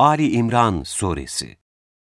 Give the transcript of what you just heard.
Ali İmran Suresi.